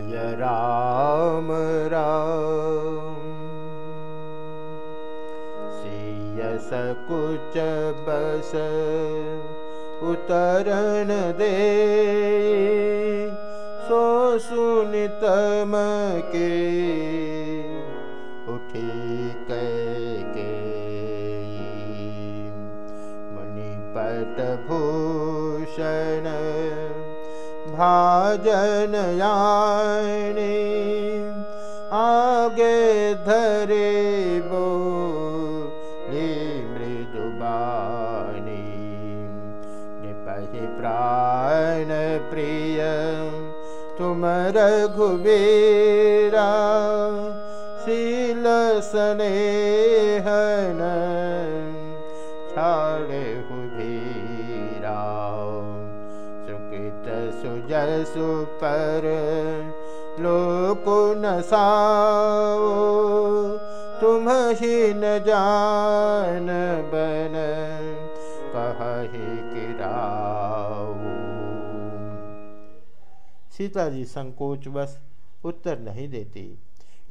जय राम राम। सिय सकुच बस उतरण दे। सो सुनितम के उठी के मुनिपट भूषण भाजन यानी आगे धरे बोली मृदुबानी निपहि प्राण प्रिय तुम रघुबीरा शील स्नेहन सुकृत सुजसु पर लोक नसाओ तुम ही न जान बन, कही किराओ सीता जी संकोच बस उत्तर नहीं देती।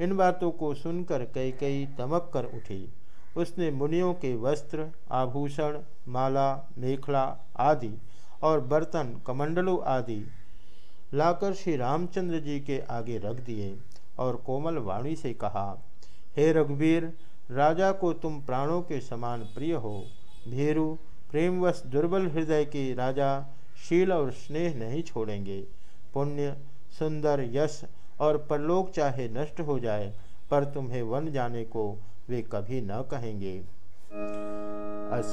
इन बातों को सुनकर कई कई तमक कर उठी। उसने मुनियों के वस्त्र, आभूषण, माला, मेखला आदि और बर्तन, कमंडलों आदि लाकर श्री रामचंद्र जी के आगे रख दिए और कोमल वाणी से कहा, हे रघुवीर, राजा को तुम प्राणों के समान प्रिय हो। भीरु, प्रेमवश दुर्बल हृदय के राजा शील और स्नेह नहीं छोड़ेंगे। पुण्य, सुंदर, यश और परलोक चाहे नष्ट हो जाए, पर तुम्हें वन जाने को वे कभी न कहेंगे। अस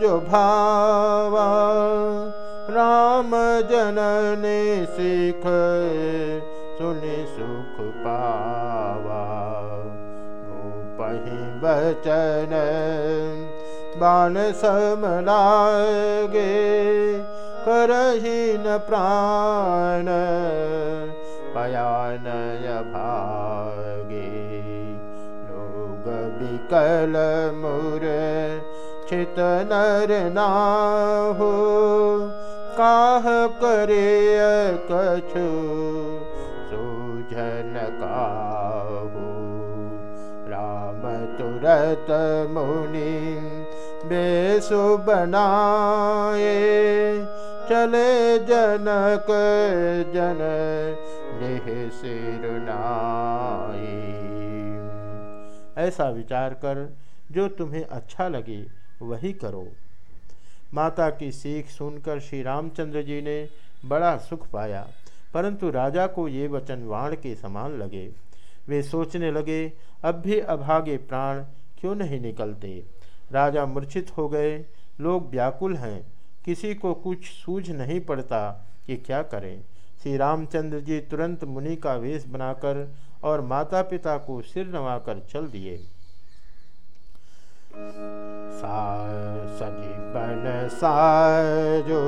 जो भावा राम जनने सिख सुनि सुख पावा। भूपहि बचन बाण सम लागे करही न प्राण पयानय लोग विकल मुर छित नर नाहो काह करे कछु सूझन काहू। राम तुरत मुनि बेसु बनाए चले जनक जन देह सिरुनाई ऐसा विचार कर जो तुम्हें अच्छा लगे, वही करो। माता की सीख सुनकर श्री रामचंद्र जी ने बड़ा सुख पाया, परंतु राजा को ये वचन वाण के समान लगे। वे सोचने लगे, अब भी अभागे प्राण क्यों नहीं निकलते? राजा मूर्छित हो गए, लोग व्याकुल हैं, किसी को कुछ सूझ नहीं पड़ता कि क्या करें। श्री रामचंद्र जी तुरंत मुनि का वेश बनाकर और माता पिता को सिर नवाकर चल दिए। सजीवन साजो,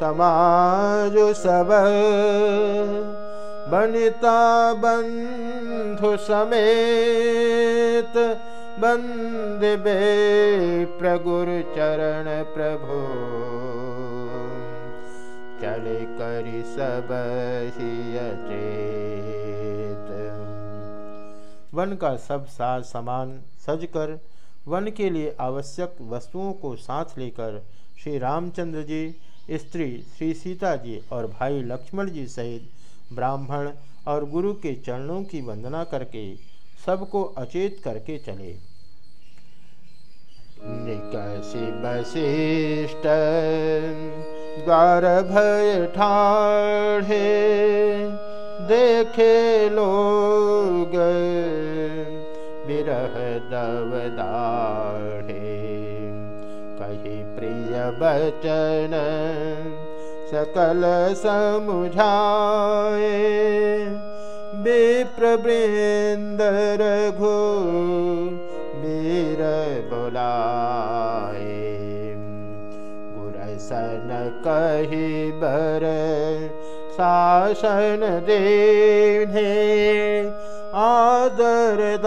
समाज सब बनिता बंधु समेत, बंद बे प्रगुरु चरण प्रभु। चले करी सब चेत वन का सब साज सामान सजकर वन के लिए आवश्यक वस्तुओं को साथ लेकर श्री रामचंद्र जी, स्त्री श्री सीता जी और भाई लक्ष्मण जी सहित ब्राह्मण और गुरु के चरणों की वंदना करके सबको अचेत करके चले। निकसी वशिष्ठ द्वार भय ठाढ़े देखे लोग विरह दवदाढ़े कही प्रिय बचन सकल समुझाए। विप्रवृंद रघु वीर बोलाए। गुरसन कही बर शासन देहे आदरदान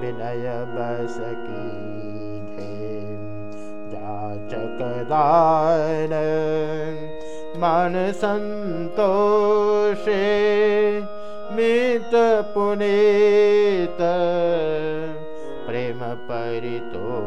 विनय बसके धे जाचकदा मन सन्तोषे मित पुणेत प्रेम परितोषे।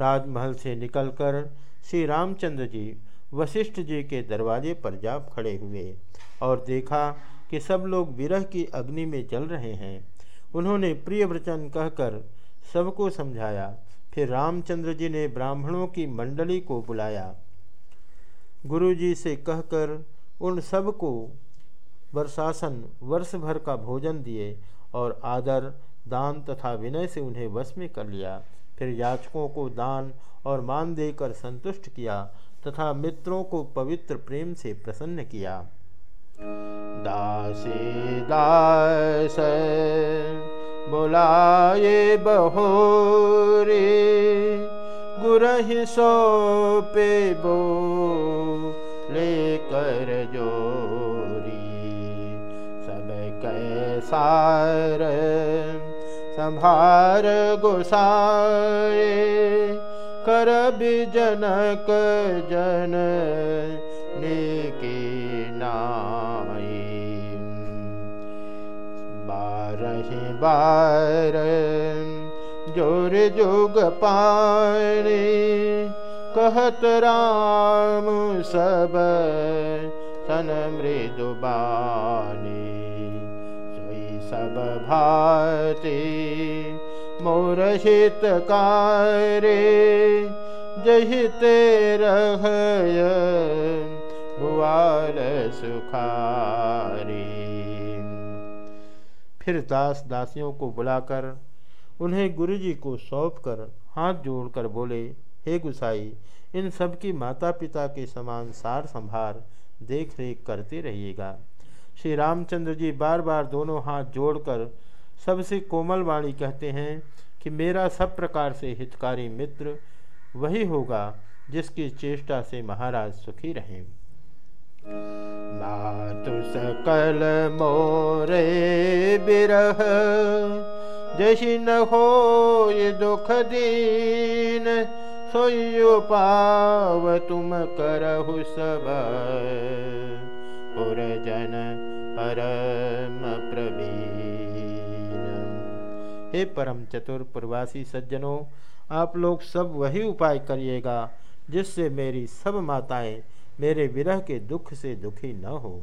राजमहल से निकलकर श्री रामचंद्र जी वशिष्ठ जी के दरवाजे पर जा खड़े हुए और देखा कि सब लोग विरह की अग्नि में जल रहे हैं। उन्होंने प्रिय वचन कहकर सबको समझाया। फिर रामचंद्र जी ने ब्राह्मणों की मंडली को बुलाया। गुरु जी से कहकर उन सबको वर्षासन, वर्ष भर का भोजन दिए और आदर, दान तथा विनय से उन्हें वश में कर लिया। फिर याचकों को दान और मान देकर संतुष्ट किया तथा मित्रों को पवित्र प्रेम से प्रसन्न किया। दासी, दास, बुलाए बहोरे गुरहि पे बो, लेकर जोरी, सब कैसार संभार गोसाए कर जनक जन नेके नाई। बारह बार जोर जोग पानी कहत राम सब सन मृदुबानी भाती। मोर हितकारे जहिते रहय सुखारी। फिर दास दासियों को बुलाकर, उन्हें गुरुजी को सौंप कर हाथ जोड़कर बोले, हे गुसाई, इन सब की माता पिता के समान सार संभार देख रेख करते रहिएगा। श्री रामचंद्र जी बार बार दोनों हाथ जोड़कर सबसे कोमल वाणी कहते हैं कि मेरा सब प्रकार से हितकारी मित्र वही होगा जिसकी चेष्टा से महाराज सुखी रहें। मातु सकल मोरे बिरह जही न हो ये दुख दीन सोयो पाव तुम करहु सब पुरजन परम प्रवीण हे परम चतुर प्रवासी सज्जनों, आप लोग सब वही उपाय करिएगा जिससे मेरी सब माताएँ मेरे विरह के दुख से दुखी न हो।